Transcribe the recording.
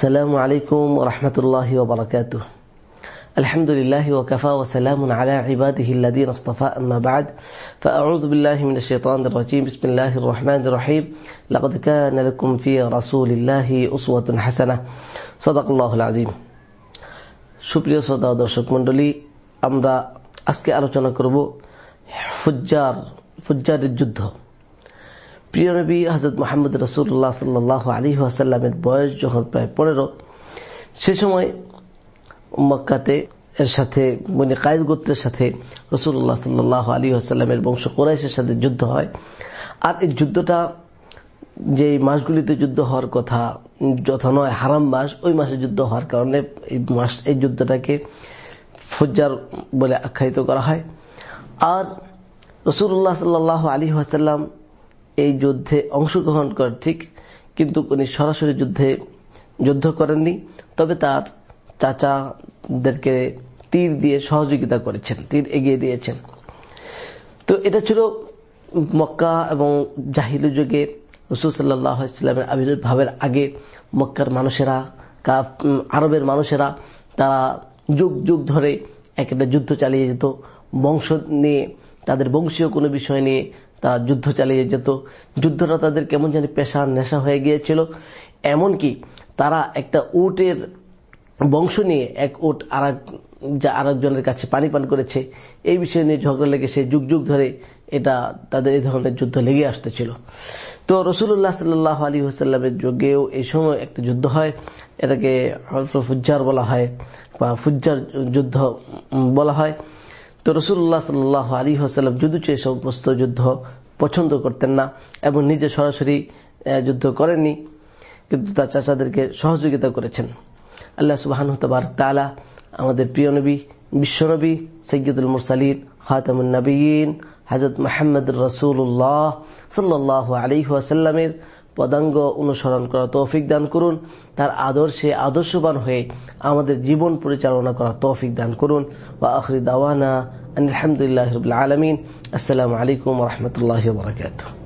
السلام عليكم ورحمة الله وبركاته الحمد لله وكفى وسلام على عباده الذين اصطفى أما بعد فأعوذ بالله من الشيطان الرجيم بسم الله الرحمن الرحيم لقد كان لكم في رسول الله أسوة حسنة صدق الله العظيم সুপ্রিয় শ্রোতা দর্শক মন্ডলী আমরা আজকে আলোচনা করব ফুজ্জার ফুজ্জারের যুদ্ধ প্রিয় নবী হজরত মোহাম্মদ রসুল্লাহ সাল্লাহ আলী আসাল্লামের বয়স যখন প্রায় পনেরো, সে সময় মক্কাতে এর সাথে মানে কায়েদ গোত্রের সাথে রসুল্লাহ সাল্লাহ আলী আসাল্লামের বংশ কোরাইশের সাথে যুদ্ধ হয়। আর এই যুদ্ধটা যে মাসগুলিতে যুদ্ধ হওয়ার কথা, যথা নয়, হারাম মাস, ওই মাসে যুদ্ধ হওয়ার কারণে এই মাস, এই যুদ্ধটাকে ফজ্জার বলে আখ্যায়িত করা হয়। আর রসুল্লাহ সাল্লাহ আলী আসাল্লাম এই যুদ্ধে অংশগ্রহণ করে ঠিক? কিন্তু উনি সরাসরি যুদ্ধে যুদ্ধ করেননি। তবে তার চাচাদেরকে তীর দিয়ে সহযোগিতা করেছেন, তীর এগিয়ে দিয়েছেন। তো এটা ছিল মক্কা এবং জাহিলু যুগে রসুল সাল্লাহ ইসলামের আবির্ভাবের আগে মক্কার মানুষেরা আরবের মানুষেরা, তারা যুগ যুগ ধরে একটা যুদ্ধ চালিয়ে যেত। বংশ নিয়ে, তাদের বংশীয় কোনো বিষয় নিয়ে তারা যুদ্ধ চালিয়ে যেত। যুদ্ধটা তাদের কেমন জানি পেশা, নেশা হয়ে গিয়েছিল। এমনকি তারা একটা উটের বংশ নিয়ে এক উট আর যা আরেকজনের কাছে পানি পান করেছে। এই বিষয় নিয়ে ঝগড়া লেগেছে যুগ যুগ ধরে এটা তাদের এই ধরনের যুদ্ধ লেগে আসতেছিল। তো রসুল্লাহ সাল্লাহ আলী হুসাল্লামের যুগেও এই সময় একটা যুদ্ধ হয়। এটাকে ফুজ্জার বলা হয় বা ফুজ্জার যুদ্ধ বলা হয়। তো রসুল্লাহ সাল্লাহ আলী হাসাল্লাম যুদ্ধ এই সমস্ত যুদ্ধ পছন্দ করতেন না এবং নিজে সরাসরি যুদ্ধ করেননি। কিন্তু তার চাচাদেরকে সহযোগিতা করেছেন। আল্লাহ তবার তালা আমাদের প্রিয় নবী বিশ্বনবী সৈয়দুল মুরসালিন খাতামুল নবীন হাজরত মাহমদ রসুল্লাহ সাল্লাহ আলী আসাল্লামের পদাঙ্গ অনুসরণ করা তৌফিক দান করুন। তার আদর্শে আদর্শবান হয়ে আমাদের জীবন পরিচালনা করা তৌফিক দান করুন। বা আখরি দাওয়ানা আলহামদুলিল্লাহ আলমিন। আসসালামু আলাইকুম রহমতুল্লাহ বরকাত